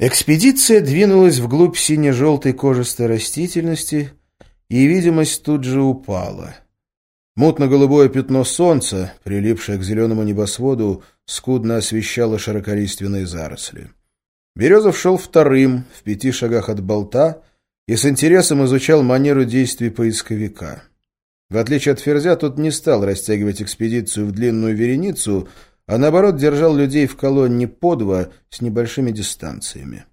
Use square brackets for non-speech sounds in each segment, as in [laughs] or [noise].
Экспедиция двинулась вглубь сине-желтой кожистой растительности, и видимость тут же упала. Мутно-голубое пятно солнца, прилипшее к зеленому небосводу, скудно освещало широколиственные заросли. Березов шел вторым, в пяти шагах от болта, и с интересом изучал манеру действий поисковика. В отличие от Ферзя, тот не стал растягивать экспедицию в длинную вереницу, а наоборот держал людей в колонне по два с небольшими дистанциями.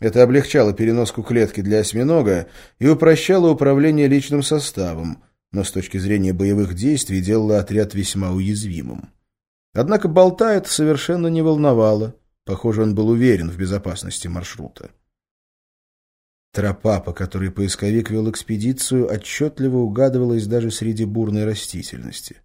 Это облегчало переноску клетки для осьминога и упрощало управление личным составом, но с точки зрения боевых действий делало отряд весьма уязвимым. Однако болта это совершенно не волновало. Похоже, он был уверен в безопасности маршрута. Тропа, по которой поисковик вел экспедицию, отчетливо угадывалась даже среди бурной растительности.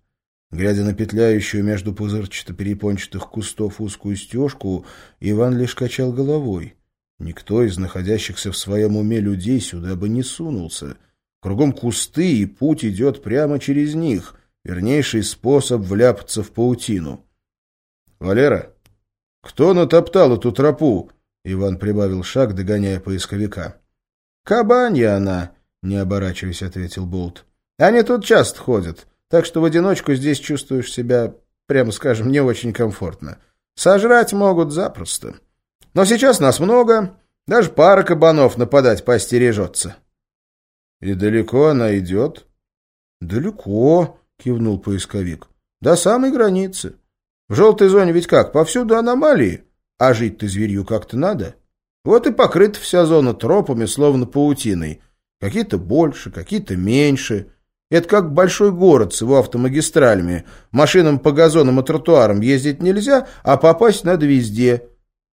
Глядя на петляющую между пузырчато-перепончатых кустов узкую стежку, Иван лишь качал головой. Никто из находящихся в своем уме людей сюда бы не сунулся. Кругом кусты, и путь идет прямо через них. Вернейший способ вляпаться в паутину. — Валера, кто натоптал эту тропу? — Иван прибавил шаг, догоняя поисковика. «Кабанья она», — не оборачиваясь, ответил Болт. «Они тут часто ходят, так что в одиночку здесь чувствуешь себя, прямо скажем, не очень комфортно. Сожрать могут запросто. Но сейчас нас много, даже пара кабанов нападать постережется». «И далеко она идет?» «Далеко», — кивнул поисковик. «До самой границы. В желтой зоне ведь как, повсюду аномалии, а жить-то зверью как-то надо». Вот и покрыта вся зона тропами, словно паутиной. Какие-то больше, какие-то меньше. Это как большой город с его автомагистралями. Машинам по газонам и тротуарам ездить нельзя, а попасть надо везде.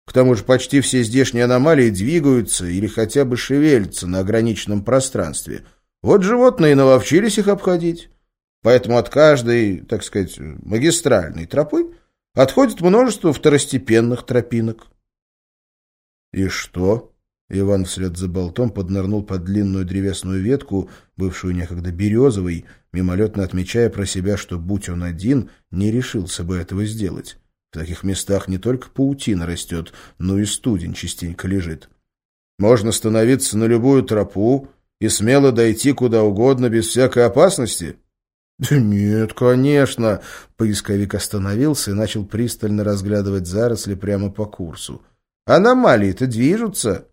К тому же почти все здешние аномалии двигаются или хотя бы шевелятся на ограниченном пространстве. Вот животные наловчились их обходить. Поэтому от каждой, так сказать, магистральной тропы отходит множество второстепенных тропинок. «И что?» Иван вслед за болтом поднырнул под длинную древесную ветку, бывшую некогда березовой, мимолетно отмечая про себя, что, будь он один, не решился бы этого сделать. В таких местах не только паутина растет, но и студень частенько лежит. Можно становиться на любую тропу и смело дойти куда угодно без всякой опасности? [laughs] Да нет, конечно. Поисковик остановился и начал пристально разглядывать заросли прямо по курсу. Аномалии-то движутся.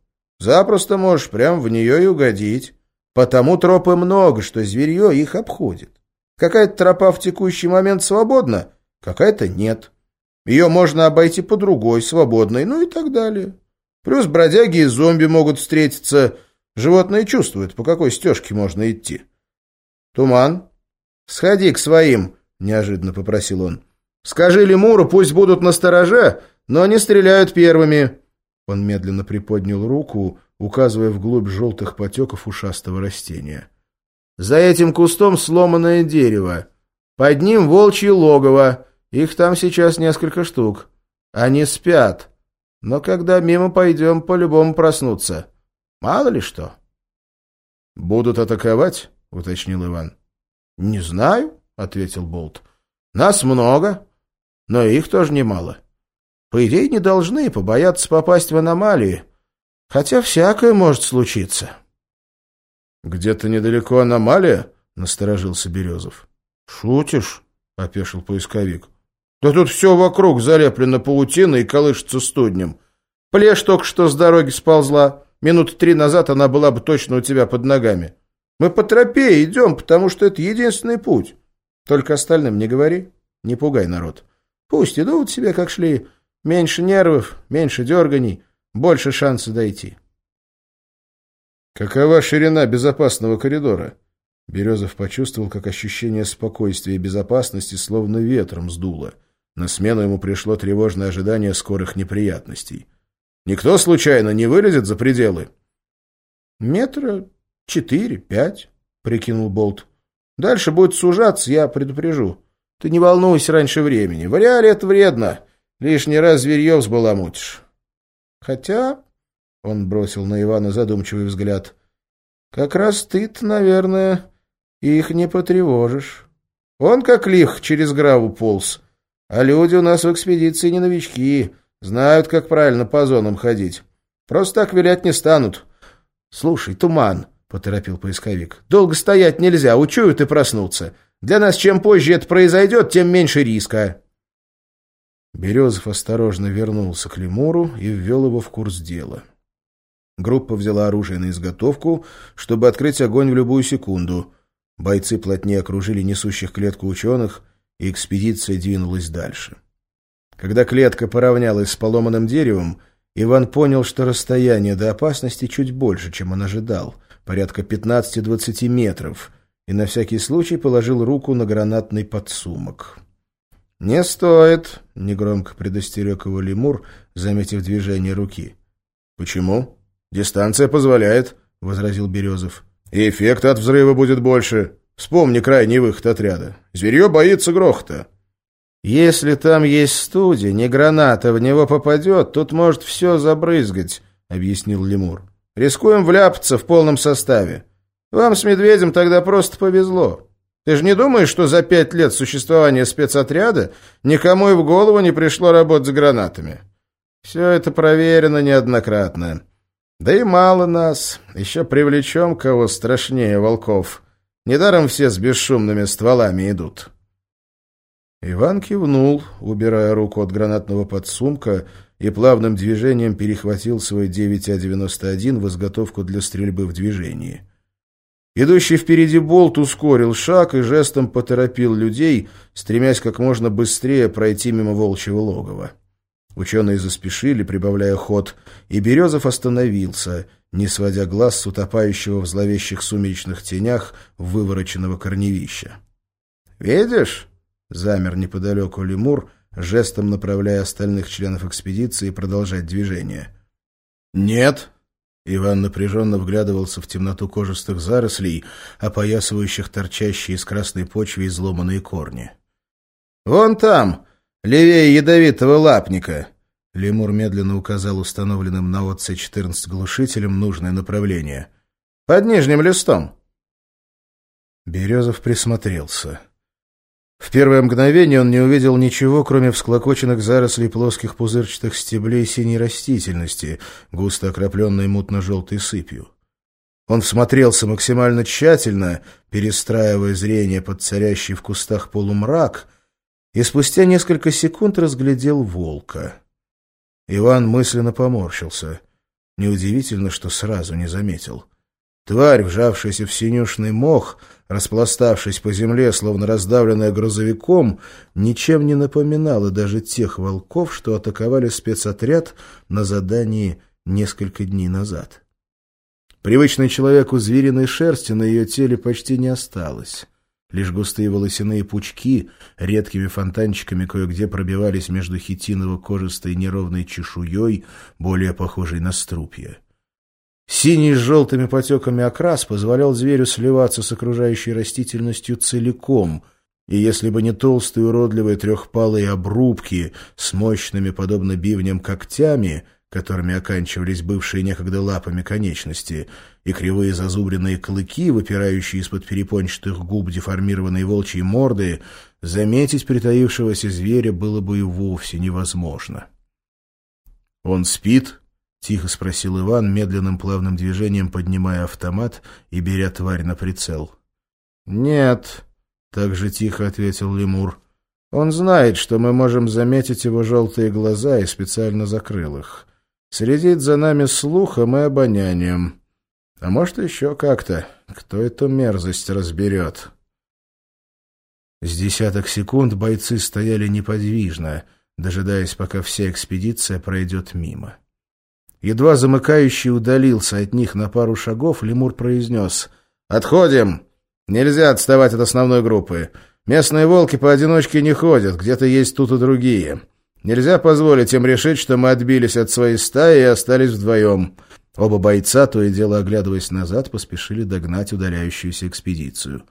Запросто можешь прямо в нее и угодить. Потому тропы много, что зверье их обходит. Какая-то тропа в текущий момент свободна, какая-то нет. Ее можно обойти по другой, свободной, ну и так далее. Плюс бродяги и зомби могут встретиться. Животные чувствуют, по какой стежке можно идти. «Туман, сходи к своим», — неожиданно попросил он. «Скажи лемуру, пусть будут на стороже, но они стреляют первыми». Он медленно приподнял руку, указывая вглубь желтых потеков ушастого растения. «За этим кустом сломанное дерево. Под ним волчье логово. Их там сейчас несколько штук. Они спят. Но когда мимо пойдем, по-любому проснутся. Мало ли что». «Будут атаковать?» — уточнил Иван. «Не знаю», — ответил Болт. «Нас много, но их тоже немало. По идее, не должны побояться попасть в аномалии. Хотя всякое может случиться. — Где-то недалеко аномалия? — насторожился Березов. — Шутишь? — опешил поисковик. — Да тут все вокруг залеплено паутиной и колышется студнем. Плешь только что с дороги сползла. Минут три назад она была бы точно у тебя под ногами. Мы по тропе идем, потому что это единственный путь. Только остальным не говори, не пугай народ. Пусть идут себе, как шли, Меньше нервов, меньше дерганий, больше шанса дойти. Какова ширина безопасного коридора? Березов почувствовал, как ощущение спокойствия и безопасности словно ветром сдуло. На смену ему пришло тревожное ожидание скорых неприятностей. Никто случайно не вылезет за пределы? Метра четыре, пять, прикинул Болт. Дальше будет сужаться, я предупрежу. Ты не волнуйся раньше времени. В реале это вредно. Лишний раз зверье взбаламутишь. Хотя, — он бросил на Ивана задумчивый взгляд, — как раз ты-то, наверное, их не потревожишь. Он как лих через граву полз. А люди у нас в экспедиции не новички, знают, как правильно по зонам ходить. Просто так вилять не станут. Слушай, туман, — поторопил поисковик. Долго стоять нельзя, учуют и проснуться. Для нас чем позже это произойдет, тем меньше риска. Березов осторожно вернулся к лемуру и ввел его в курс дела. Группа взяла оружие на изготовку, чтобы открыть огонь в любую секунду. Бойцы плотнее окружили несущих клетку ученых, и экспедиция двинулась дальше. Когда клетка поравнялась с поломанным деревом, Иван понял, что расстояние до опасности чуть больше, чем он ожидал, порядка 15-20 метров, и на всякий случай положил руку на гранатный подсумок. «Не стоит», — негромко предостерег его лемур, заметив движение руки. «Почему? Дистанция позволяет», — возразил Березов. «И эффект от взрыва будет больше. Вспомни крайний выход отряда. Зверье боится грохота». «Если там есть студия, не граната в него попадет, тут может все забрызгать», — объяснил лемур. «Рискуем вляпаться в полном составе. Вам с медведем тогда просто повезло. Ты же не думаешь, что за пять лет существования спецотряда никому и в голову не пришло работать с гранатами? Все это проверено неоднократно. Да и мало нас. Еще привлечем кого страшнее волков. Недаром все с бесшумными стволами идут». Иван кивнул, убирая руку от гранатного подсумка, и плавным движением перехватил свой 9А-91 в изготовку для стрельбы в движении. Идущий впереди болт ускорил шаг и жестом поторопил людей, стремясь как можно быстрее пройти мимо волчьего логова. Ученые заспешили, прибавляя ход, и Березов остановился, не сводя глаз с утопающего в зловещих сумеречных тенях вывороченного корневища. «Видишь?» Замер неподалеку лемур, жестом направляя остальных членов экспедиции продолжать движение. «Нет!» Иван напряженно вглядывался в темноту кожистых зарослей, опоясывающих торчащие из красной почвы изломанные корни. «Вон там, левее ядовитого лапника!» Лемур медленно указал установленным на ОЦ-14 глушителем нужное направление. «Под нижним листом!» Березов присмотрелся. В первое мгновение он не увидел ничего, кроме всклокоченных зарослей плоских пузырчатых стеблей синей растительности, густо окропленной мутно-желтой сыпью. Он всмотрелся максимально тщательно, перестраивая зрение под царящий в кустах полумрак, и спустя несколько секунд разглядел волка. Иван мысленно поморщился. Неудивительно, что сразу не заметил. Тварь, вжавшаяся в синюшный мох, распластавшись по земле, словно раздавленная грузовиком, ничем не напоминала даже тех волков, что атаковали спецотряд на задании несколько дней назад. Привычной человеку звериной шерсти на ее теле почти не осталось. Лишь густые волосяные пучки редкими фонтанчиками кое-где пробивались между хитиново-кожистой неровной чешуей, более похожей на струпья. Синий с желтыми потеками окрас позволял зверю сливаться с окружающей растительностью целиком, и если бы не толстые уродливые трехпалые обрубки с мощными, подобно бивням, когтями, которыми оканчивались бывшие некогда лапами конечности, и кривые зазубренные клыки, выпирающие из-под перепончатых губ деформированной волчьей морды, заметить притаившегося зверя было бы и вовсе невозможно. «Он спит?» Тихо спросил Иван, медленным плавным движением поднимая автомат и беря тварь на прицел. «Нет», — так же тихо ответил лемур. «Он знает, что мы можем заметить его желтые глаза и специально закрыл их. Следит за нами слухом и обонянием. А может, еще как-то. Кто эту мерзость разберет?» С десяток секунд бойцы стояли неподвижно, дожидаясь, пока вся экспедиция пройдет мимо. Едва замыкающий удалился от них на пару шагов, лемур произнес «Отходим! Нельзя отставать от основной группы. Местные волки поодиночке не ходят, где-то есть тут и другие. Нельзя позволить им решить, что мы отбились от своей стаи и остались вдвоем». Оба бойца, то и дело оглядываясь назад, поспешили догнать удаляющуюся экспедицию.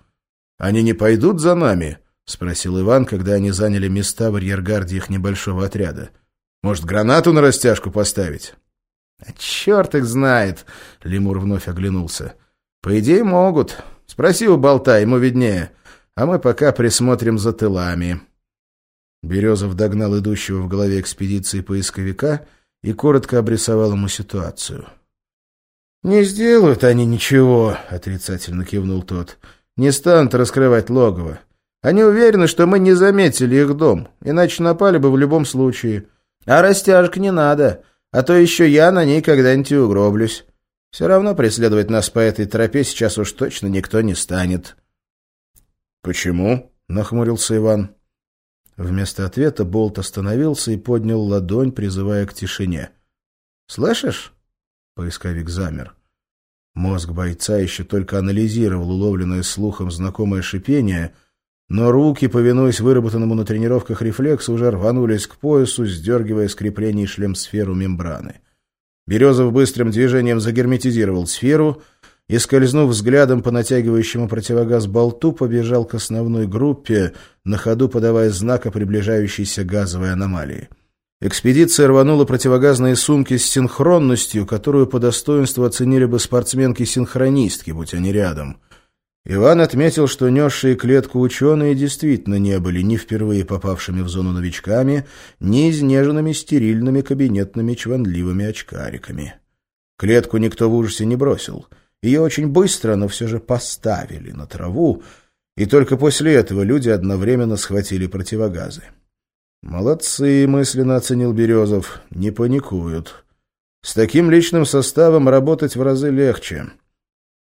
«Они не пойдут за нами?» — спросил Иван, когда они заняли места в арьергарде их небольшого отряда. «Может, гранату на растяжку поставить?» А черт их знает, лемур вновь оглянулся. По идее, могут. Спроси у болта, ему виднее. А мы пока присмотрим за тылами. Березов догнал идущего в голове экспедиции поисковика и коротко обрисовал ему ситуацию. «Не сделают они ничего», — отрицательно кивнул тот. «Не станут раскрывать логово. Они уверены, что мы не заметили их дом, иначе напали бы в любом случае. А растяжек не надо, а то еще я на ней когда-нибудь угроблюсь. Все равно преследовать нас по этой тропе сейчас уж точно никто не станет». «Почему?» — нахмурился Иван. Вместо ответа Болт остановился и поднял ладонь, призывая к тишине. «Слышишь?» — поисковик замер. Мозг бойца еще только анализировал уловленное слухом знакомое шипение, но руки, повинуясь выработанному на тренировках рефлексу, уже рванулись к поясу, сдергивая с креплений шлем-сферу мембраны. Березов быстрым движением загерметизировал сферу — и, скользнув взглядом по натягивающему противогаз болту, побежал к основной группе, на ходу подавая знак о приближающейся газовой аномалии. Экспедиция рванула противогазные сумки с синхронностью, которую по достоинству оценили бы спортсменки-синхронистки, будь они рядом. Иван отметил, что несшие клетку ученые действительно не были ни впервые попавшими в зону новичками, ни изнеженными стерильными кабинетными чванливыми очкариками. Клетку никто в ужасе не бросил — ее очень быстро, но все же поставили на траву, и только после этого люди одновременно схватили противогазы. «Молодцы», — мысленно оценил Березов, — «не паникуют. С таким личным составом работать в разы легче».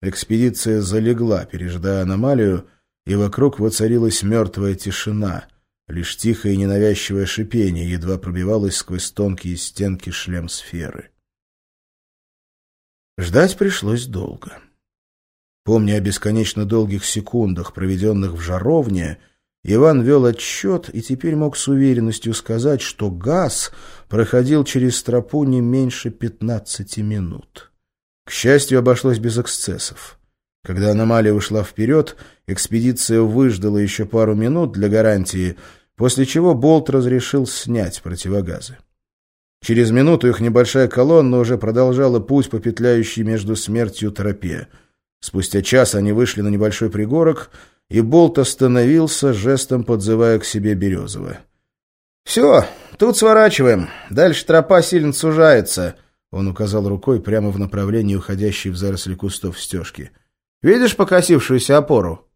Экспедиция залегла, пережидая аномалию, и вокруг воцарилась мертвая тишина. Лишь тихое и ненавязчивое шипение едва пробивалось сквозь тонкие стенки шлем-сферы. Ждать пришлось долго. Помня о бесконечно долгих секундах, проведенных в жаровне, Иван вел отсчет и теперь мог с уверенностью сказать, что газ проходил через тропу не меньше пятнадцати минут. К счастью, обошлось без эксцессов. Когда аномалия ушла вперед, экспедиция выждала еще пару минут для гарантии, после чего Болт разрешил снять противогазы. Через минуту их небольшая колонна уже продолжала путь по петляющей между смертью тропе. Спустя час они вышли на небольшой пригорок, и Болт остановился, жестом подзывая к себе Березова. «Все, тут сворачиваем. Дальше тропа сильно сужается», — он указал рукой прямо в направлении уходящей в заросли кустов стежки. «Видишь покосившуюся опору?»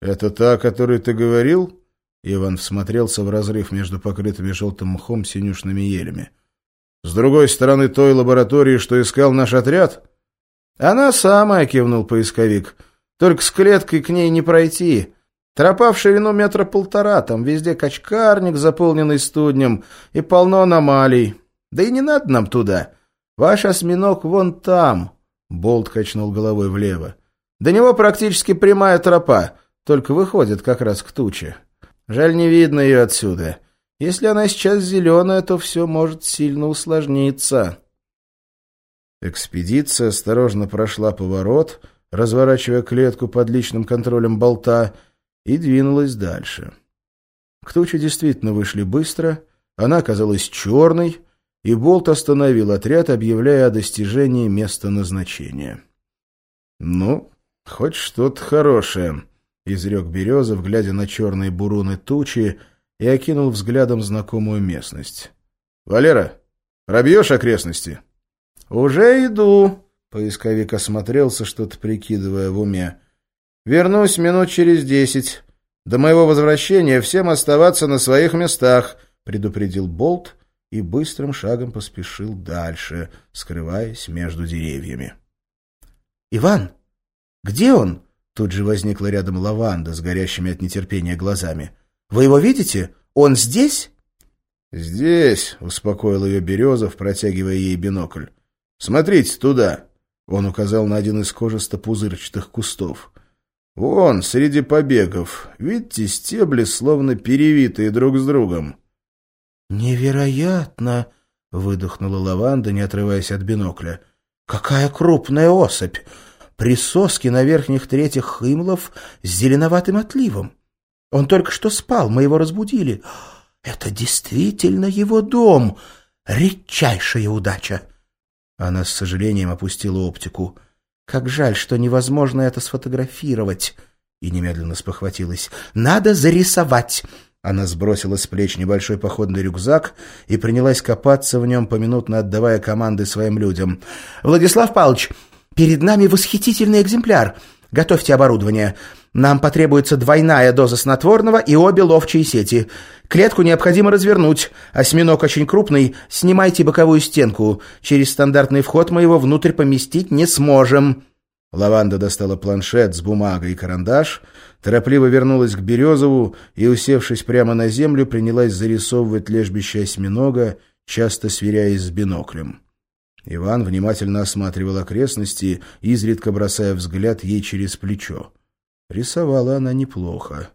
«Это та, о которой ты говорил?» Иван всмотрелся в разрыв между покрытыми желтым мхом синюшными елями. С другой стороны той лаборатории, что искал наш отряд? Она самая, кивнул поисковик. Только с клеткой к ней не пройти. Тропа в ширину метра полтора, там везде качкарник, заполненный студнем, и полно аномалий. Да и не надо нам туда. Ваш осьминог вон там. Болт качнул головой влево. До него практически прямая тропа, только выходит как раз к туче. Жаль, не видно ее отсюда. Если она сейчас зеленая, то все может сильно усложниться. Экспедиция осторожно прошла поворот, разворачивая клетку под личным контролем болта, и двинулась дальше. К туче действительно вышли быстро, она оказалась черной, и болт остановил отряд, объявляя о достижении места назначения. «Ну, хоть что-то хорошее», — изрек Березов, глядя на черные буруны тучи, — и окинул взглядом знакомую местность. «Валера, пробьешь окрестности?» «Уже иду», — поисковик осмотрелся, что-то прикидывая в уме. «Вернусь минут через десять. До моего возвращения всем оставаться на своих местах», — предупредил Болт и быстрым шагом поспешил дальше, скрываясь между деревьями. «Иван, где он?» Тут же возникла рядом лаванда с горящими от нетерпения глазами. Вы его видите? Он здесь?» «Здесь», — успокоил ее Березов, протягивая ей бинокль. «Смотрите туда», — он указал на один из кожисто-пузырчатых кустов. «Вон, среди побегов, видите, стебли словно перевитые друг с другом». «Невероятно!» — выдохнула лаванда, не отрываясь от бинокля. «Какая крупная особь! Присоски на верхних третьих хымлов с зеленоватым отливом. Он только что спал, мы его разбудили. Это действительно его дом. Редчайшая удача. Она с сожалением опустила оптику. Как жаль, что невозможно это сфотографировать. И немедленно спохватилась. Надо зарисовать. Она сбросила с плеч небольшой походный рюкзак и принялась копаться в нем, поминутно отдавая команды своим людям. «Владислав Павлович, перед нами восхитительный экземпляр. Готовьте оборудование. Нам потребуется двойная доза снотворного и обе ловчие сети. Клетку необходимо развернуть. Осьминог очень крупный. Снимайте боковую стенку. Через стандартный вход мы его внутрь поместить не сможем». Лаванда достала планшет с бумагой и карандаш, торопливо вернулась к Березову и, усевшись прямо на землю, принялась зарисовывать лежбище осьминога, часто сверяясь с биноклем. Иван внимательно осматривал окрестности, изредка бросая взгляд ей через плечо. Рисовала она неплохо.